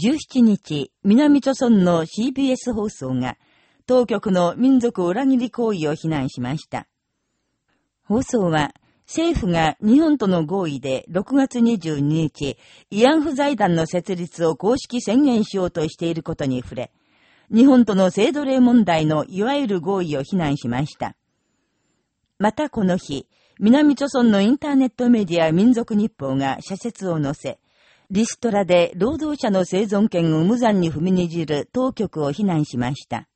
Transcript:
17日、南朝村の CBS 放送が、当局の民族裏切り行為を非難しました。放送は、政府が日本との合意で6月22日、慰安婦財団の設立を公式宣言しようとしていることに触れ、日本との制度例問題のいわゆる合意を非難しました。またこの日、南朝村のインターネットメディア民族日報が社説を載せ、リストラで労働者の生存権を無残に踏みにじる当局を非難しました。